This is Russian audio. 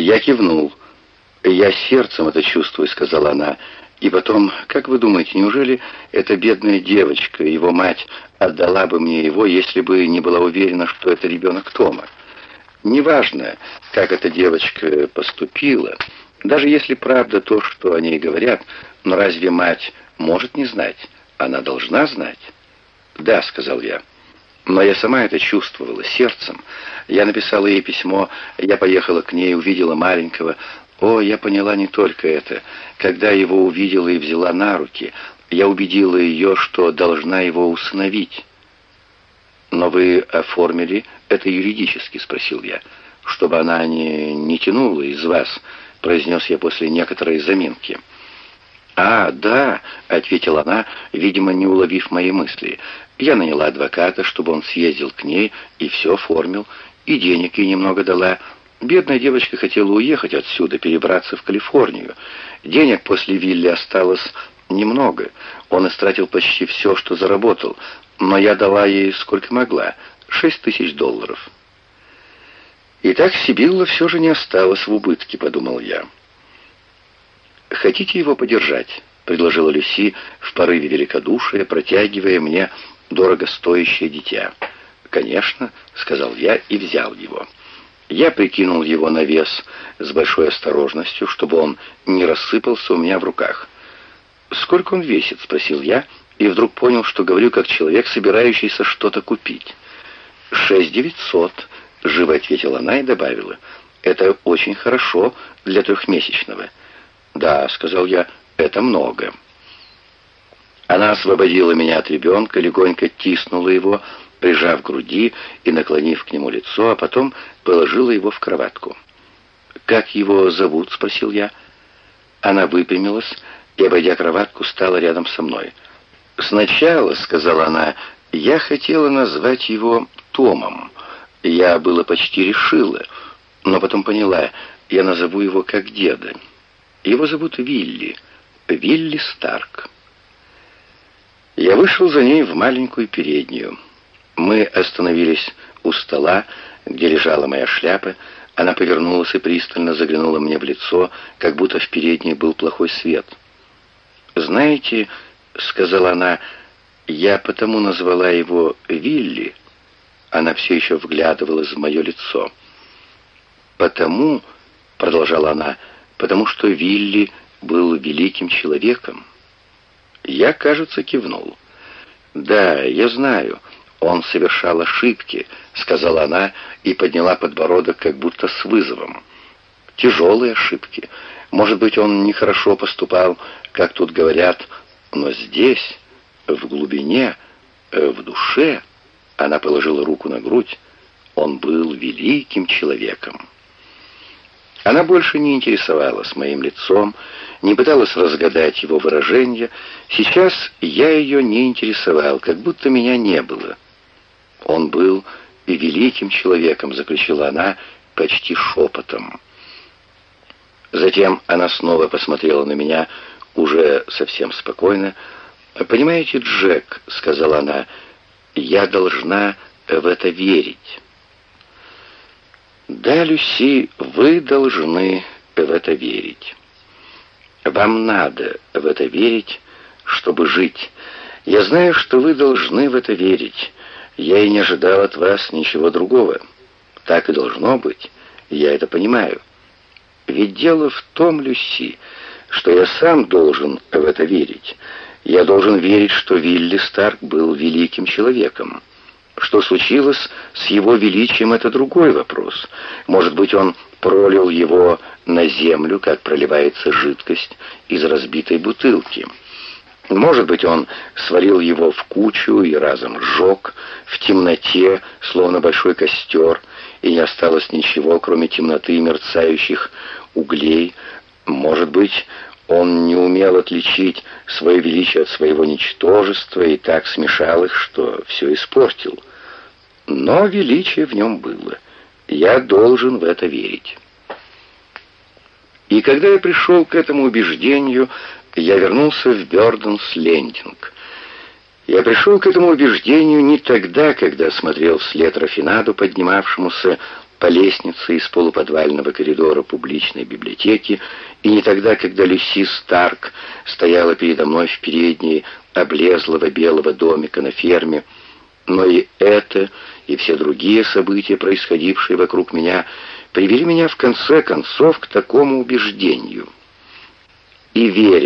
Я кивнул. «Я сердцем это чувствую», — сказала она. «И потом, как вы думаете, неужели эта бедная девочка, его мать, отдала бы мне его, если бы не была уверена, что это ребенок Тома? Неважно, как эта девочка поступила, даже если правда то, что о ней говорят, но разве мать может не знать? Она должна знать». «Да», — сказал я. Но я сама это чувствовала сердцем. Я написала ей письмо, я поехала к ней, увидела маленького. О, я поняла не только это. Когда его увидела и взяла на руки, я убедила ее, что должна его усыновить. «Но вы оформили это юридически?» — спросил я. «Чтобы она не, не тянула из вас», — произнес я после некоторой заминки. «А, да», — ответила она, видимо, не уловив мои мысли. «Я наняла адвоката, чтобы он съездил к ней и все оформил, и денег ей немного дала. Бедная девочка хотела уехать отсюда, перебраться в Калифорнию. Денег после Вилли осталось немного. Он истратил почти все, что заработал, но я дала ей сколько могла — шесть тысяч долларов». «И так Сибилла все же не осталась в убытке», — подумал я. «Хотите его подержать?» — предложила Люси в порыве великодушия, протягивая мне дорогостоящее дитя. «Конечно», — сказал я и взял его. Я прикинул его на вес с большой осторожностью, чтобы он не рассыпался у меня в руках. «Сколько он весит?» — спросил я, и вдруг понял, что говорю как человек, собирающийся что-то купить. «Шесть девятьсот», — живо ответила она и добавила. «Это очень хорошо для трехмесячного». «Да», — сказал я, — «это много». Она освободила меня от ребенка, легонько тиснула его, прижав к груди и наклонив к нему лицо, а потом положила его в кроватку. «Как его зовут?» — спросил я. Она выпрямилась и, обойдя кроватку, стала рядом со мной. «Сначала», — сказала она, — «я хотела назвать его Томом. Я было почти решила, но потом поняла, я назову его как деда». Его зовут Вилли, Вилли Старк. Я вышел за ней в маленькую переднюю. Мы остановились у стола, где лежала моя шляпа. Она повернулась и пристально заглянула мне в лицо, как будто в передней был плохой свет. «Знаете, — сказала она, — я потому назвала его Вилли». Она все еще вглядывалась в мое лицо. «Потому, — продолжала она, — потому что Вилли был великим человеком. Я, кажется, кивнул. «Да, я знаю, он совершал ошибки», — сказала она и подняла подбородок как будто с вызовом. «Тяжелые ошибки. Может быть, он нехорошо поступал, как тут говорят, но здесь, в глубине, в душе...» Она положила руку на грудь. «Он был великим человеком». Она больше не интересовалась моим лицом, не пыталась разгадать его выражение. Сейчас я ее не интересовал, как будто меня не было. Он был и великим человеком, заключила она почти шепотом. Затем она снова посмотрела на меня, уже совсем спокойно. «Понимаете, Джек», — сказала она, — «я должна в это верить». Да, Люси, вы должны в это верить. Вам надо в это верить, чтобы жить. Я знаю, что вы должны в это верить. Я и не ожидал от вас ничего другого. Так и должно быть. Я это понимаю. Ведь дело в том, Люси, что я сам должен в это верить. Я должен верить, что Вилли Старк был великим человеком. Что случилось с его величием, это другой вопрос. Может быть, он пролил его на землю, как проливается жидкость из разбитой бутылки. Может быть, он свалил его в кучу и разом сжег, в темноте, словно большой костер, и не осталось ничего, кроме темноты и мерцающих углей. Может быть, он не умел отличить свое величие от своего ничтожества и так смешал их, что все испортил. Но величие в нем было. Я должен в это верить. И когда я пришел к этому убеждению, я вернулся в Бёрденс-Лендинг. Я пришел к этому убеждению не тогда, когда смотрел вслед Рафинаду, поднимавшемуся по лестнице из полуподвального коридора публичной библиотеки, и не тогда, когда Люси Старк стояла передо мной в передней облезлого белого домика на ферме, но и это, и все другие события, происходившие вокруг меня, привели меня в конце концов к такому убеждению. И веря